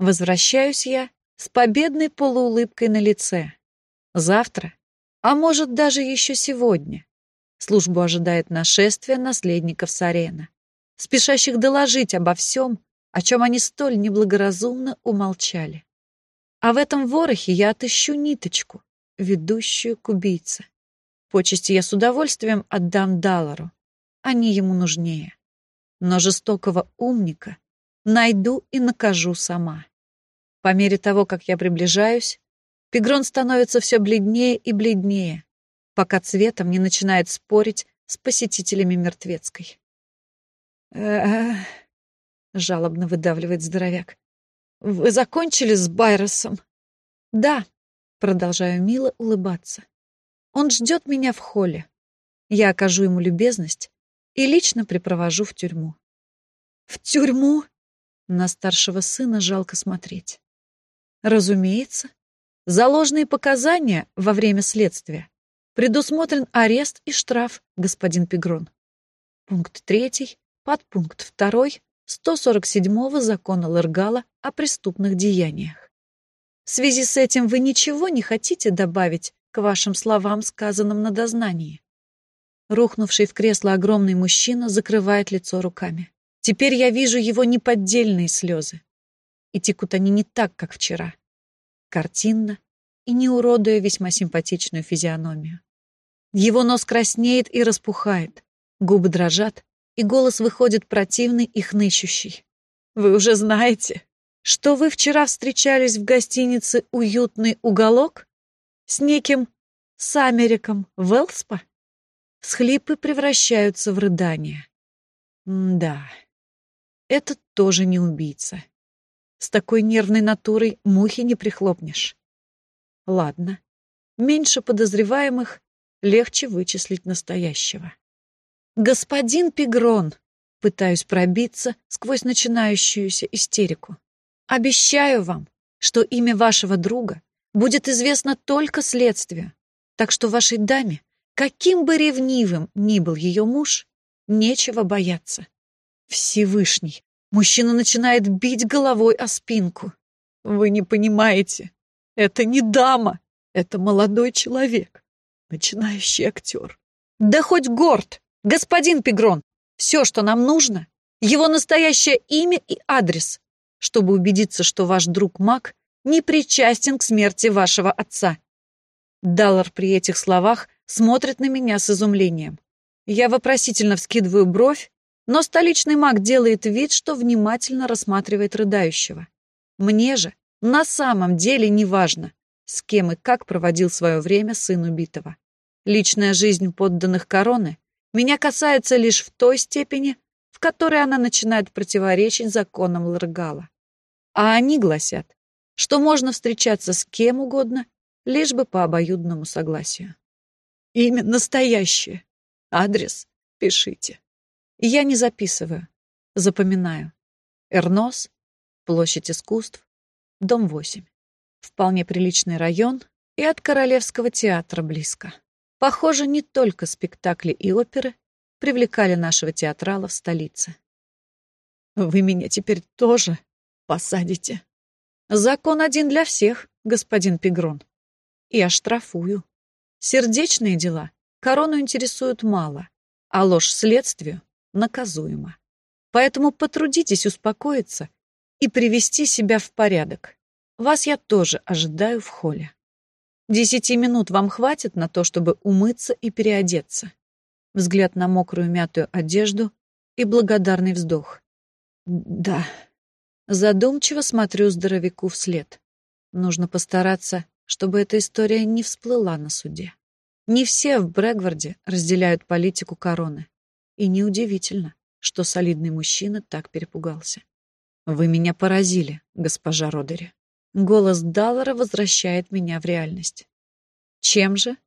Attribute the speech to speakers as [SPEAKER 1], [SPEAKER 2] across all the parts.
[SPEAKER 1] Возвращаюсь я с победной полуулыбкой на лице. Завтра, а может даже еще сегодня, службу ожидает нашествие наследников Сарена, спешащих доложить обо всем, о чем они столь неблагоразумно умолчали. А в этом ворохе я отыщу ниточку, ведущую к убийце. Почести я с удовольствием отдам Даллару. Они ему нужнее. Но жестокого умника найду и накажу сама. По мере того, как я приближаюсь, Пегрон становится все бледнее и бледнее, пока цветом не начинает спорить с посетителями мертвецкой. э жалобно выдавливает здоровяк. «Вы закончили с Байросом?» «Да», — продолжаю мило улыбаться. «Он ждет меня в холле. Я окажу ему любезность и лично припровожу в тюрьму». «В тюрьму?» На старшего сына жалко смотреть. Разумеется, за ложные показания во время следствия предусмотрен арест и штраф, господин Пегрон. Пункт третий, подпункт второй 147-го закона Лергала о преступных деяниях. В связи с этим вы ничего не хотите добавить к вашим словам, сказанным на дознании? Рухнувший в кресло огромный мужчина закрывает лицо руками. Теперь я вижу его неподдельные слезы. И текут они не так, как вчера. Картинно и не уродуя весьма симпатичную физиономию. Его нос краснеет и распухает, губы дрожат, и голос выходит противный и хнычущий. «Вы уже знаете, что вы вчера встречались в гостинице «Уютный уголок» с неким Самериком Велспа?» Схлипы превращаются в рыдания. Да, этот тоже не убийца. С такой нервной натурой мухи не прихлопнешь. Ладно, меньше подозреваемых, легче вычислить настоящего. «Господин Пигрон!» Пытаюсь пробиться сквозь начинающуюся истерику. «Обещаю вам, что имя вашего друга будет известно только следствию, так что вашей даме, каким бы ревнивым ни был ее муж, нечего бояться. Всевышний, мужчина начинает бить головой о спинку. Вы не понимаете, это не дама, это молодой человек, начинающий актер. Да хоть горд, «Господин Пегрон, все, что нам нужно, его настоящее имя и адрес, чтобы убедиться, что ваш друг Мак не причастен к смерти вашего отца». Даллар при этих словах смотрит на меня с изумлением. Я вопросительно вскидываю бровь, но столичный маг делает вид, что внимательно рассматривает рыдающего. Мне же на самом деле не важно, с кем и как проводил свое время сын убитого. Личная жизнь подданных короны меня касается лишь в той степени, в которой она начинает противоречить законам Ларгала. А они гласят, что можно встречаться с кем угодно, лишь бы по обоюдному согласию. Имя настоящее. Адрес пишите. Я не записываю, запоминаю. Эрнос, площадь искусств, дом 8. Вполне приличный район и от Королевского театра близко. Похоже, не только спектакли и оперы привлекали нашего театрала в столице. Вы меня теперь тоже посадите. Закон один для всех, господин Пегрон. И оштрафую. Сердечные дела корону интересуют мало, а ложь следствию наказуема. Поэтому потрудитесь успокоиться и привести себя в порядок. Вас я тоже ожидаю в холле. Десяти минут вам хватит на то, чтобы умыться и переодеться. Взгляд на мокрую мятую одежду и благодарный вздох. Да. Задумчиво смотрю здоровяку вслед. Нужно постараться, чтобы эта история не всплыла на суде. Не все в Брэгварде разделяют политику короны. И неудивительно, что солидный мужчина так перепугался. «Вы меня поразили, госпожа Родери». Голос Даллара возвращает меня в реальность. Чем же?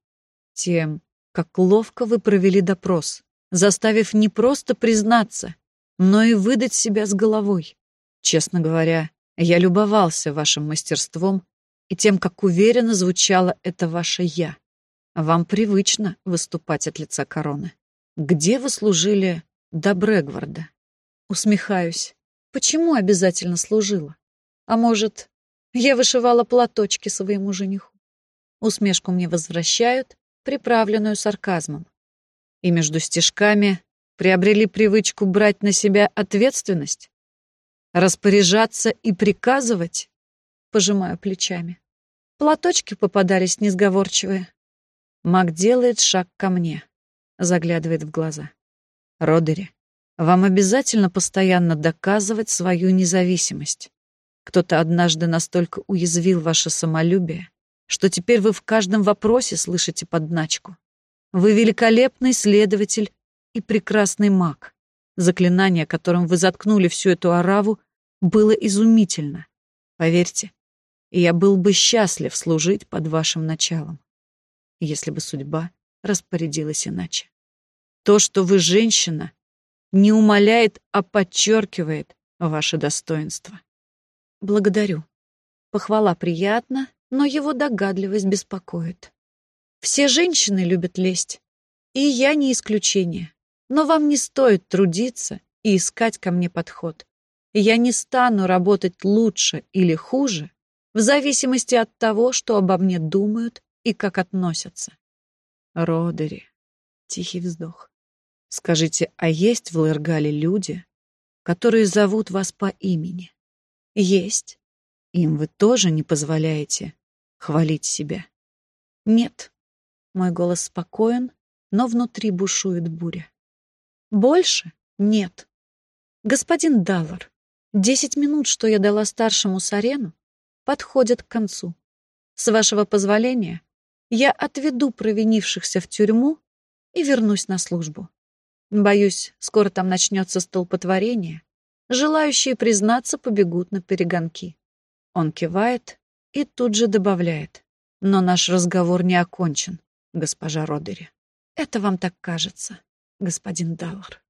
[SPEAKER 1] Тем, как ловко вы провели допрос, заставив не просто признаться, но и выдать себя с головой. Честно говоря, я любовался вашим мастерством и тем, как уверенно звучало это ваше «я». Вам привычно выступать от лица короны. Где вы служили до Брэгварда? Усмехаюсь. Почему обязательно служила? А может, я вышивала платочки своему жениху. Усмешку мне возвращают, приправленную сарказмом. И между стежками приобрели привычку брать на себя ответственность, распоряжаться и приказывать, пожимаю плечами. Платочки попадались несговорчивые. Мак делает шаг ко мне, заглядывает в глаза. Родери, вам обязательно постоянно доказывать свою независимость. Кто-то однажды настолько уязвил ваше самолюбие, что теперь вы в каждом вопросе слышите подначку. Вы великолепный следователь и прекрасный маг. Заклинание, которым вы заткнули всю эту ораву, было изумительно. Поверьте, я был бы счастлив служить под вашим началом, если бы судьба распорядилась иначе. То, что вы женщина, не умаляет, а подчеркивает ваше достоинство. Благодарю. Похвала приятна, но его догадливость беспокоит. Все женщины любят лесть, и я не исключение. Но вам не стоит трудиться и искать ко мне подход. Я не стану работать лучше или хуже в зависимости от того, что обо мне думают и как относятся. Родери. Тихий вздох. Скажите, а есть в Лергале люди, которые зовут вас по имени? Есть. Им вы тоже не позволяете хвалить себя? Нет. Мой голос спокоен, но внутри бушует буря. Больше нет. Господин Даллар, десять минут, что я дала старшему Сарену, подходят к концу. С вашего позволения, я отведу провинившихся в тюрьму и вернусь на службу. Боюсь, скоро там начнется столпотворение. Желающие признаться побегут на перегонки. Он кивает и тут же добавляет. Но наш разговор не окончен, госпожа Родери. Это вам так кажется, господин Даллар.